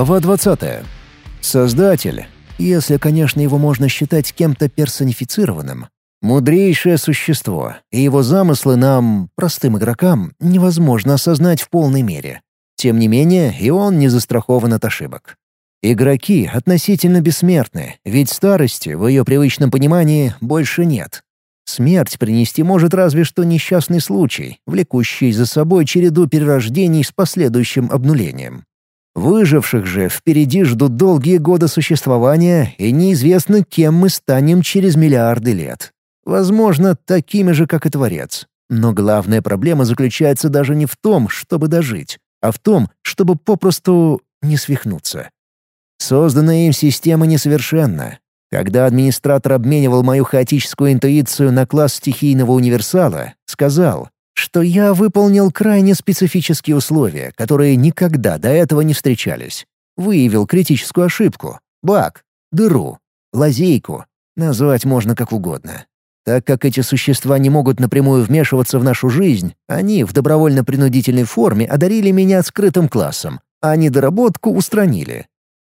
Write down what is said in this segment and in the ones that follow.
Глава 20. Создатель, если, конечно, его можно считать кем-то персонифицированным, мудрейшее существо, и его замыслы нам, простым игрокам, невозможно осознать в полной мере. Тем не менее, и он не застрахован от ошибок. Игроки относительно бессмертны, ведь старости, в ее привычном понимании, больше нет. Смерть принести может разве что несчастный случай, влекущий за собой череду перерождений с последующим обнулением. Выживших же впереди ждут долгие годы существования, и неизвестно, кем мы станем через миллиарды лет. Возможно, такими же, как и Творец. Но главная проблема заключается даже не в том, чтобы дожить, а в том, чтобы попросту не свихнуться. Созданная им система несовершенна. Когда администратор обменивал мою хаотическую интуицию на класс стихийного универсала, сказал, что я выполнил крайне специфические условия, которые никогда до этого не встречались. Выявил критическую ошибку, баг, дыру, лазейку. Назвать можно как угодно. Так как эти существа не могут напрямую вмешиваться в нашу жизнь, они в добровольно-принудительной форме одарили меня скрытым классом, а недоработку устранили.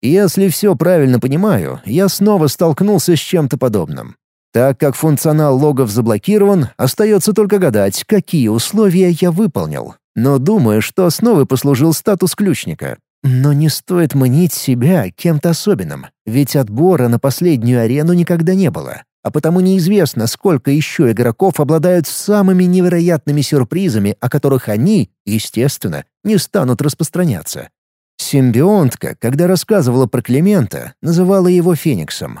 Если все правильно понимаю, я снова столкнулся с чем-то подобным. Так как функционал логов заблокирован, остается только гадать, какие условия я выполнил. Но думаю, что основой послужил статус ключника. Но не стоит мнить себя кем-то особенным, ведь отбора на последнюю арену никогда не было. А потому неизвестно, сколько еще игроков обладают самыми невероятными сюрпризами, о которых они, естественно, не станут распространяться. Симбионтка, когда рассказывала про Климента, называла его Фениксом.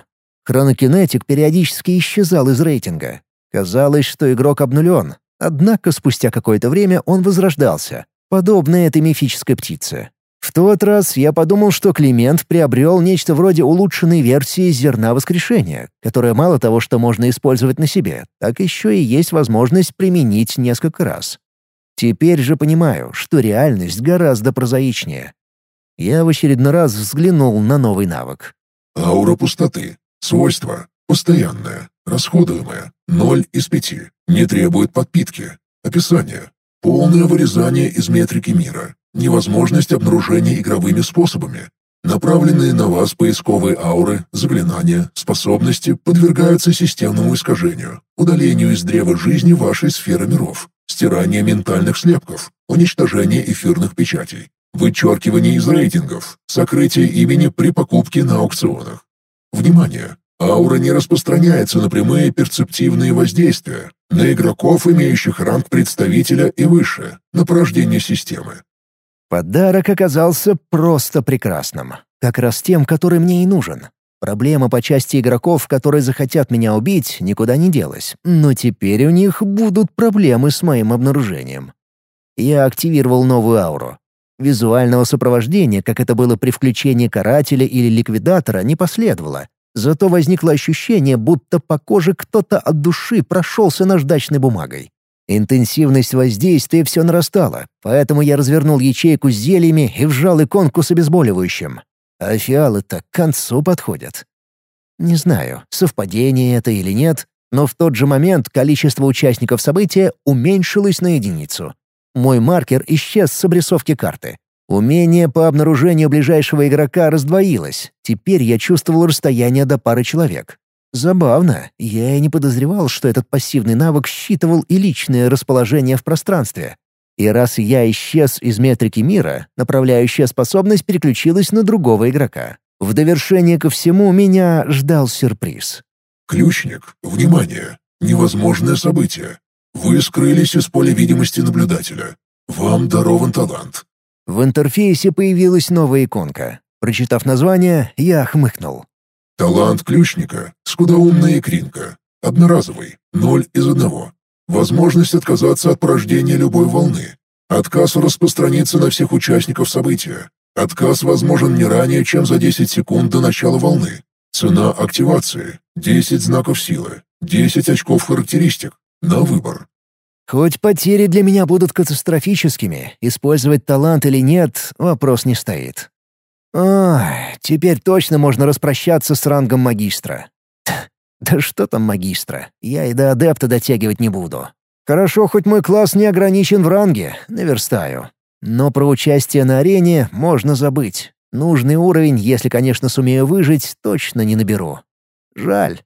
Хронокинетик периодически исчезал из рейтинга. Казалось, что игрок обнулен. Однако спустя какое-то время он возрождался, подобно этой мифической птице. В тот раз я подумал, что Климент приобрел нечто вроде улучшенной версии зерна воскрешения, которое мало того, что можно использовать на себе, так еще и есть возможность применить несколько раз. Теперь же понимаю, что реальность гораздо прозаичнее. Я в очередной раз взглянул на новый навык. Аура пустоты. Свойство. Постоянное. Расходуемое. Ноль из пяти. Не требует подпитки. Описание. Полное вырезание из метрики мира. Невозможность обнаружения игровыми способами. Направленные на вас поисковые ауры, заклинания, способности подвергаются системному искажению, удалению из древа жизни вашей сферы миров, стирание ментальных слепков, уничтожение эфирных печатей, вычеркивание из рейтингов, сокрытие имени при покупке на аукционах. Внимание! Аура не распространяется на прямые перцептивные воздействия, на игроков, имеющих ранг представителя и выше, на порождение системы. Подарок оказался просто прекрасным. Как раз тем, который мне и нужен. Проблема по части игроков, которые захотят меня убить, никуда не делась. Но теперь у них будут проблемы с моим обнаружением. Я активировал новую ауру. Визуального сопровождения, как это было при включении карателя или ликвидатора, не последовало. Зато возникло ощущение, будто по коже кто-то от души прошелся наждачной бумагой. Интенсивность воздействия все нарастала, поэтому я развернул ячейку с зельями и вжал иконку с обезболивающим. А фиалы-то к концу подходят. Не знаю, совпадение это или нет, но в тот же момент количество участников события уменьшилось на единицу. Мой маркер исчез с обрисовки карты. Умение по обнаружению ближайшего игрока раздвоилось. Теперь я чувствовал расстояние до пары человек. Забавно, я и не подозревал, что этот пассивный навык считывал и личное расположение в пространстве. И раз я исчез из метрики мира, направляющая способность переключилась на другого игрока. В довершение ко всему меня ждал сюрприз. «Ключник, внимание! Невозможное событие. Вы скрылись из поля видимости наблюдателя. Вам дарован талант. В интерфейсе появилась новая иконка. Прочитав название, я хмыкнул. Талант ключника. Скудоумная икринка. Одноразовый. Ноль из одного. Возможность отказаться от порождения любой волны. Отказ распространится на всех участников события. Отказ возможен не ранее, чем за 10 секунд до начала волны. Цена активации. 10 знаков силы. 10 очков характеристик. На выбор. Хоть потери для меня будут катастрофическими, использовать талант или нет, вопрос не стоит. Ох, теперь точно можно распрощаться с рангом магистра. Да что там магистра? Я и до адепта дотягивать не буду. Хорошо, хоть мой класс не ограничен в ранге, наверстаю. Но про участие на арене можно забыть. Нужный уровень, если, конечно, сумею выжить, точно не наберу. Жаль.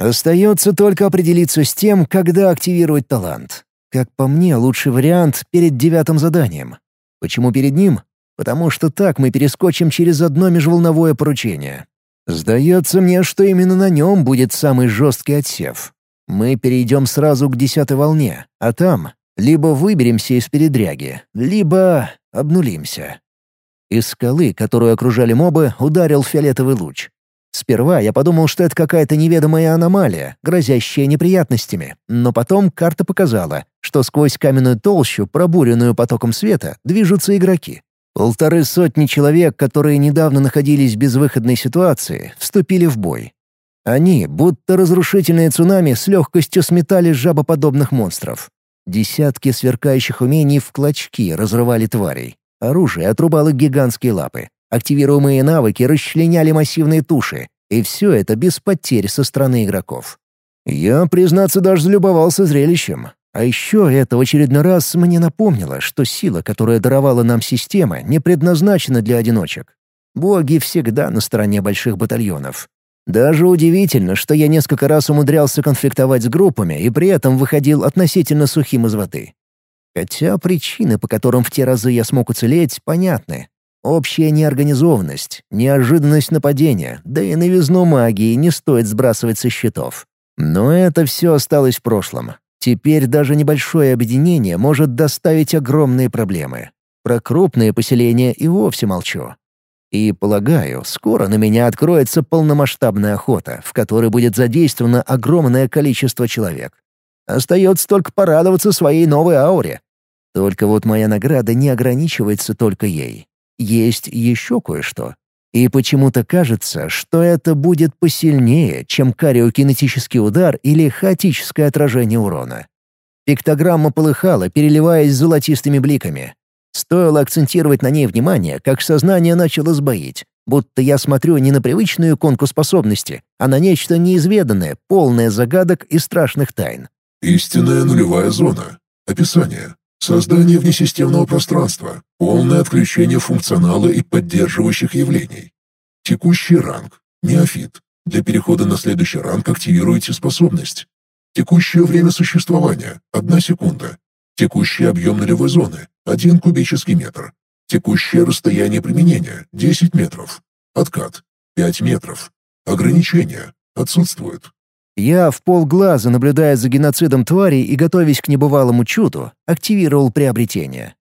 Остается только определиться с тем, когда активировать талант. Как по мне, лучший вариант перед девятым заданием. Почему перед ним? Потому что так мы перескочим через одно межволновое поручение. Сдается мне, что именно на нем будет самый жесткий отсев. Мы перейдем сразу к десятой волне, а там либо выберемся из передряги, либо обнулимся. Из скалы, которую окружали мобы, ударил фиолетовый луч. Сперва я подумал, что это какая-то неведомая аномалия, грозящая неприятностями, но потом карта показала, что сквозь каменную толщу, пробуренную потоком света, движутся игроки. Полторы сотни человек, которые недавно находились в безвыходной ситуации, вступили в бой. Они, будто разрушительные цунами, с легкостью сметали жабоподобных монстров. Десятки сверкающих умений в клочки разрывали тварей. Оружие отрубало гигантские лапы. Активируемые навыки расчленяли массивные туши. И все это без потерь со стороны игроков. Я, признаться, даже залюбовался зрелищем. А еще это в очередной раз мне напомнило, что сила, которая даровала нам система, не предназначена для одиночек. Боги всегда на стороне больших батальонов. Даже удивительно, что я несколько раз умудрялся конфликтовать с группами и при этом выходил относительно сухим из воды. Хотя причины, по которым в те разы я смог уцелеть, понятны. Общая неорганизованность, неожиданность нападения, да и новизну магии не стоит сбрасывать со счетов. Но это все осталось в прошлом. Теперь даже небольшое объединение может доставить огромные проблемы. Про крупные поселения и вовсе молчу. И, полагаю, скоро на меня откроется полномасштабная охота, в которой будет задействовано огромное количество человек. Остается только порадоваться своей новой ауре. Только вот моя награда не ограничивается только ей. Есть еще кое-что. И почему-то кажется, что это будет посильнее, чем кариокинетический удар или хаотическое отражение урона. Пиктограмма полыхала, переливаясь золотистыми бликами. Стоило акцентировать на ней внимание, как сознание начало сбоить, будто я смотрю не на привычную иконку способности, а на нечто неизведанное, полное загадок и страшных тайн. Истинная нулевая зона. Описание. Создание внесистемного пространства, полное отключение функционала и поддерживающих явлений. Текущий ранг. Неофит. Для перехода на следующий ранг активируйте способность. Текущее время существования – 1 секунда. Текущий объем нулевой зоны – 1 кубический метр. Текущее расстояние применения – 10 метров. Откат – 5 метров. Ограничения отсутствуют. Я в полглаза, наблюдая за геноцидом тварей и готовясь к небывалому чуду, активировал приобретение.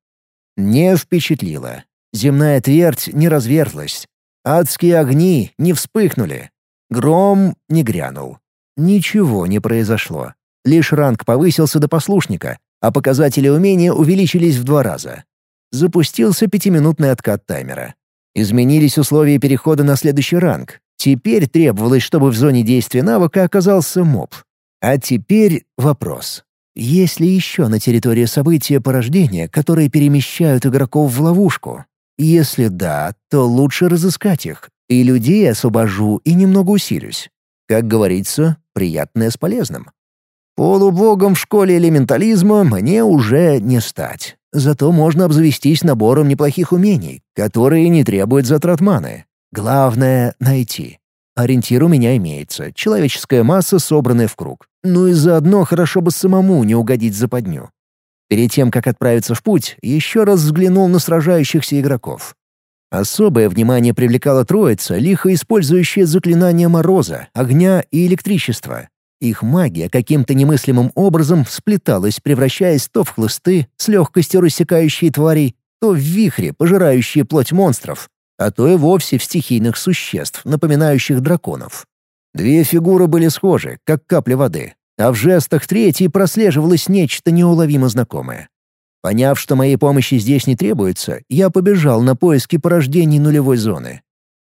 Не впечатлило. Земная твердь не разверзлась. Адские огни не вспыхнули. Гром не грянул. Ничего не произошло. Лишь ранг повысился до послушника, а показатели умения увеличились в два раза. Запустился пятиминутный откат таймера. Изменились условия перехода на следующий ранг, Теперь требовалось, чтобы в зоне действия навыка оказался моб. А теперь вопрос. Есть ли еще на территории события порождения, которые перемещают игроков в ловушку? Если да, то лучше разыскать их. И людей освобожу и немного усилюсь. Как говорится, приятное с полезным. Полубогом в школе элементализма мне уже не стать. Зато можно обзавестись набором неплохих умений, которые не требуют затрат маны. Главное — найти. Ориентир у меня имеется. Человеческая масса, собранная в круг. Ну и заодно хорошо бы самому не угодить за подню. Перед тем, как отправиться в путь, еще раз взглянул на сражающихся игроков. Особое внимание привлекала троица, лихо использующая заклинания мороза, огня и электричества. Их магия каким-то немыслимым образом сплеталась, превращаясь то в хлысты, с легкостью рассекающие тварей, то в вихри, пожирающие плоть монстров, а то и вовсе в стихийных существ, напоминающих драконов. Две фигуры были схожи, как капли воды, а в жестах третьей прослеживалось нечто неуловимо знакомое. Поняв, что моей помощи здесь не требуется, я побежал на поиски порождений нулевой зоны.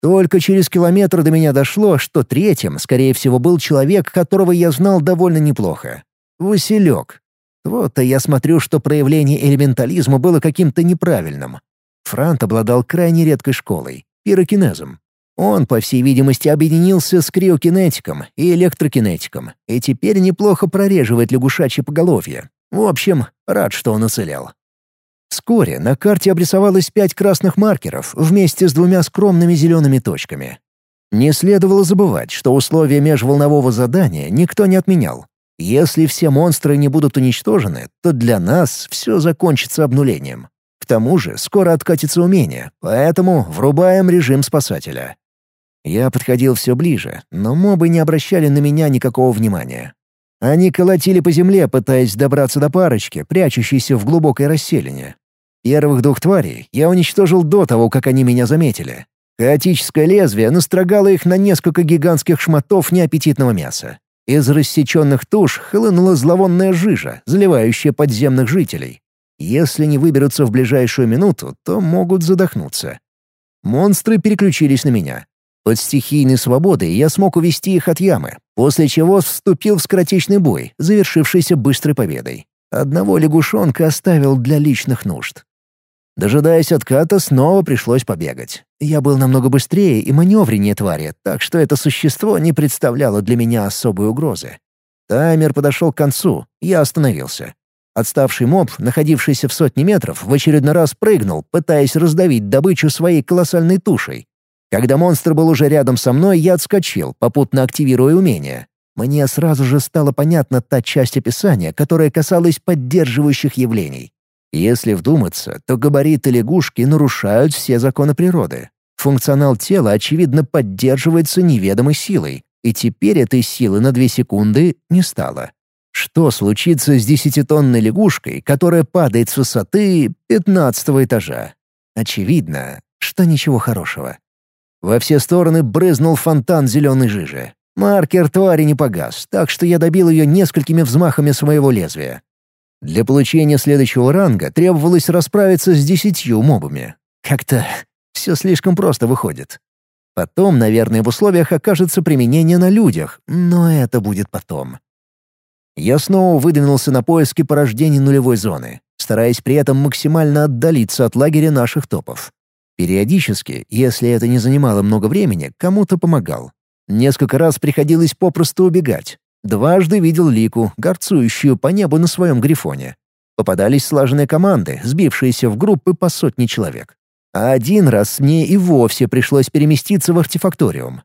Только через километр до меня дошло, что третьим, скорее всего, был человек, которого я знал довольно неплохо. Василек. Вот-то я смотрю, что проявление элементализма было каким-то неправильным. Франт обладал крайне редкой школой — пирокинезом. Он, по всей видимости, объединился с криокинетиком и электрокинетиком и теперь неплохо прореживает лягушачье поголовье. В общем, рад, что он уцелел. Вскоре на карте обрисовалось пять красных маркеров вместе с двумя скромными зелеными точками. Не следовало забывать, что условия межволнового задания никто не отменял. Если все монстры не будут уничтожены, то для нас все закончится обнулением. Тому же скоро откатится умение, поэтому врубаем режим спасателя. Я подходил все ближе, но мобы не обращали на меня никакого внимания. Они колотили по земле, пытаясь добраться до парочки, прячущейся в глубокой расселине. Первых двух тварей я уничтожил до того, как они меня заметили. Хаотическое лезвие настрогало их на несколько гигантских шматов неаппетитного мяса. Из рассеченных туш хлынула зловонная жижа, заливающая подземных жителей. Если не выберутся в ближайшую минуту, то могут задохнуться. Монстры переключились на меня. Под стихийной свободой я смог увести их от ямы, после чего вступил в скоротечный бой, завершившийся быстрой победой. Одного лягушонка оставил для личных нужд. Дожидаясь отката, снова пришлось побегать. Я был намного быстрее и маневреннее твари, так что это существо не представляло для меня особой угрозы. Таймер подошел к концу, я остановился. Отставший моб, находившийся в сотне метров, в очередной раз прыгнул, пытаясь раздавить добычу своей колоссальной тушей. Когда монстр был уже рядом со мной, я отскочил, попутно активируя умение. Мне сразу же стала понятна та часть описания, которая касалась поддерживающих явлений. Если вдуматься, то габариты лягушки нарушают все законы природы. Функционал тела, очевидно, поддерживается неведомой силой, и теперь этой силы на две секунды не стало. Что случится с десятитонной лягушкой, которая падает с высоты пятнадцатого этажа? Очевидно, что ничего хорошего. Во все стороны брызнул фонтан зеленой жижи. Маркер твари не погас, так что я добил ее несколькими взмахами своего лезвия. Для получения следующего ранга требовалось расправиться с десятью мобами. Как-то все слишком просто выходит. Потом, наверное, в условиях окажется применение на людях, но это будет потом. Я снова выдвинулся на поиски порождений нулевой зоны, стараясь при этом максимально отдалиться от лагеря наших топов. Периодически, если это не занимало много времени, кому-то помогал. Несколько раз приходилось попросту убегать. Дважды видел Лику, горцующую по небу на своем грифоне. Попадались слаженные команды, сбившиеся в группы по сотне человек. А один раз мне и вовсе пришлось переместиться в артефакториум.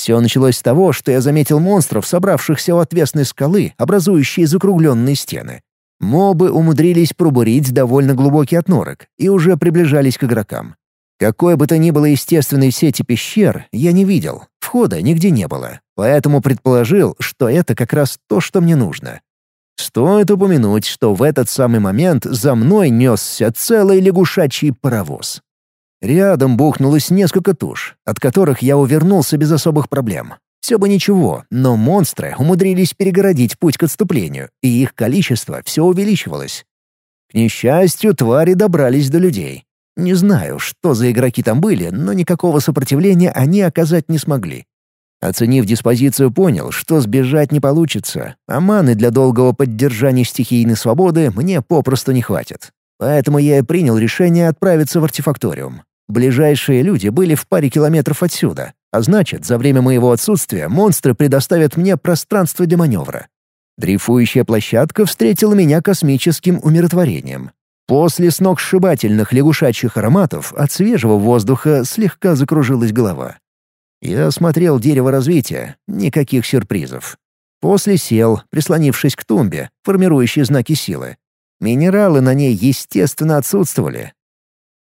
Все началось с того, что я заметил монстров, собравшихся у отвесной скалы, образующей закругленные стены. Мобы умудрились пробурить довольно глубокий отнорок и уже приближались к игрокам. Какой бы то ни было естественной сети пещер, я не видел, входа нигде не было, поэтому предположил, что это как раз то, что мне нужно. Стоит упомянуть, что в этот самый момент за мной несся целый лягушачий паровоз. Рядом бухнулось несколько туш, от которых я увернулся без особых проблем. Все бы ничего, но монстры умудрились перегородить путь к отступлению, и их количество все увеличивалось. К несчастью, твари добрались до людей. Не знаю, что за игроки там были, но никакого сопротивления они оказать не смогли. Оценив диспозицию, понял, что сбежать не получится, а маны для долгого поддержания стихийной свободы мне попросту не хватит. Поэтому я и принял решение отправиться в артефакториум. Ближайшие люди были в паре километров отсюда, а значит, за время моего отсутствия монстры предоставят мне пространство для маневра. Дрейфующая площадка встретила меня космическим умиротворением. После сногсшибательных лягушачьих ароматов от свежего воздуха слегка закружилась голова. Я осмотрел дерево развития, никаких сюрпризов. После сел, прислонившись к тумбе, формирующей знаки силы. Минералы на ней, естественно, отсутствовали.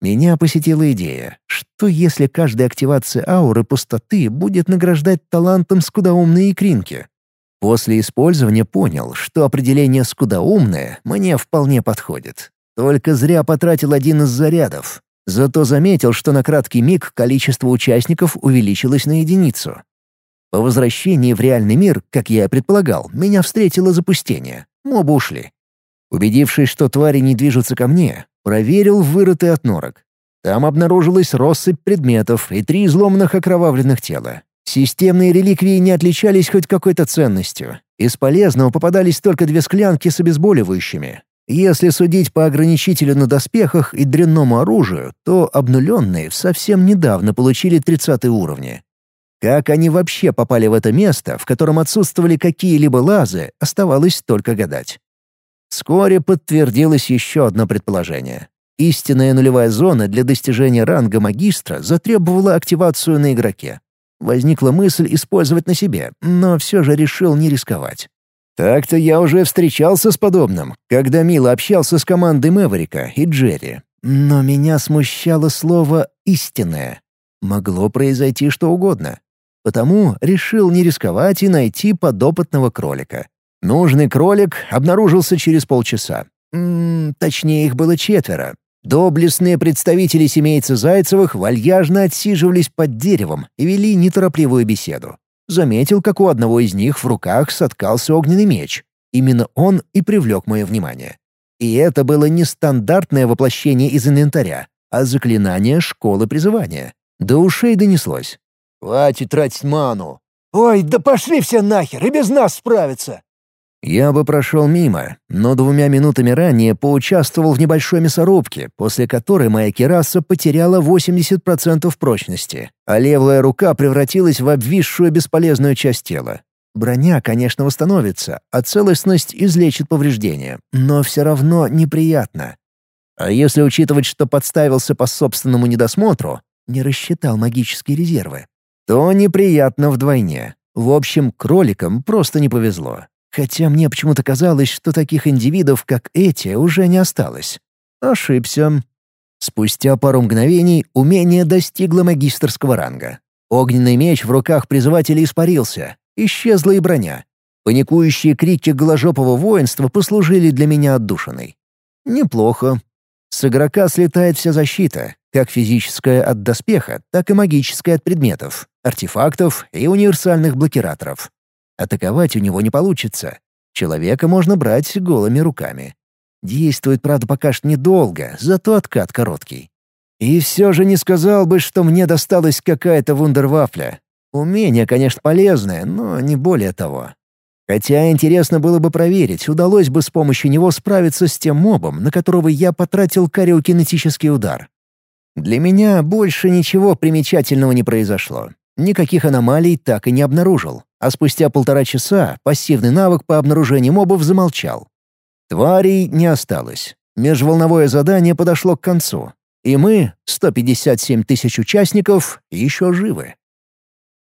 Меня посетила идея, что если каждая активация ауры пустоты будет награждать талантом скудоумные икринки? После использования понял, что определение «скудоумное» мне вполне подходит. Только зря потратил один из зарядов. Зато заметил, что на краткий миг количество участников увеличилось на единицу. По возвращении в реальный мир, как я и предполагал, меня встретило запустение. Мобы ушли. Убедившись, что твари не движутся ко мне, проверил вырытый от норок. Там обнаружилась россыпь предметов и три изломанных окровавленных тела. Системные реликвии не отличались хоть какой-то ценностью. Из полезного попадались только две склянки с обезболивающими, если судить по ограничителю на доспехах и дрянному оружию, то обнуленные совсем недавно получили 30 уровни. Как они вообще попали в это место, в котором отсутствовали какие-либо лазы, оставалось только гадать. Вскоре подтвердилось еще одно предположение. Истинная нулевая зона для достижения ранга магистра затребовала активацию на игроке. Возникла мысль использовать на себе, но все же решил не рисковать. Так-то я уже встречался с подобным, когда мило общался с командой Мэверика и Джерри. Но меня смущало слово «истинное». Могло произойти что угодно. Потому решил не рисковать и найти подопытного кролика. Нужный кролик обнаружился через полчаса. М -м, точнее, их было четверо. Доблестные представители семейца Зайцевых вальяжно отсиживались под деревом и вели неторопливую беседу. Заметил, как у одного из них в руках соткался огненный меч. Именно он и привлек мое внимание. И это было не стандартное воплощение из инвентаря, а заклинание школы призывания. До ушей донеслось. «Хватит тратить ману!» «Ой, да пошли все нахер, и без нас справятся!» Я бы прошел мимо, но двумя минутами ранее поучаствовал в небольшой мясорубке, после которой моя кераса потеряла 80% прочности, а левая рука превратилась в обвисшую бесполезную часть тела. Броня, конечно, восстановится, а целостность излечит повреждения, но все равно неприятно. А если учитывать, что подставился по собственному недосмотру, не рассчитал магические резервы, то неприятно вдвойне. В общем, кроликам просто не повезло. Хотя мне почему-то казалось, что таких индивидов, как эти, уже не осталось. Ошибся. Спустя пару мгновений умение достигло магистрского ранга. Огненный меч в руках призывателя испарился. Исчезла и броня. Паникующие крики голожопого воинства послужили для меня отдушиной. Неплохо. С игрока слетает вся защита, как физическая от доспеха, так и магическая от предметов, артефактов и универсальных блокираторов. Атаковать у него не получится. Человека можно брать голыми руками. Действует, правда, пока что недолго, зато откат короткий. И все же не сказал бы, что мне досталась какая-то вундервафля. Умение, конечно, полезное, но не более того. Хотя интересно было бы проверить, удалось бы с помощью него справиться с тем мобом, на которого я потратил кариокинетический удар. Для меня больше ничего примечательного не произошло. Никаких аномалий так и не обнаружил а спустя полтора часа пассивный навык по обнаружению мобов замолчал. Тварей не осталось. Межволновое задание подошло к концу. И мы, 157 тысяч участников, еще живы.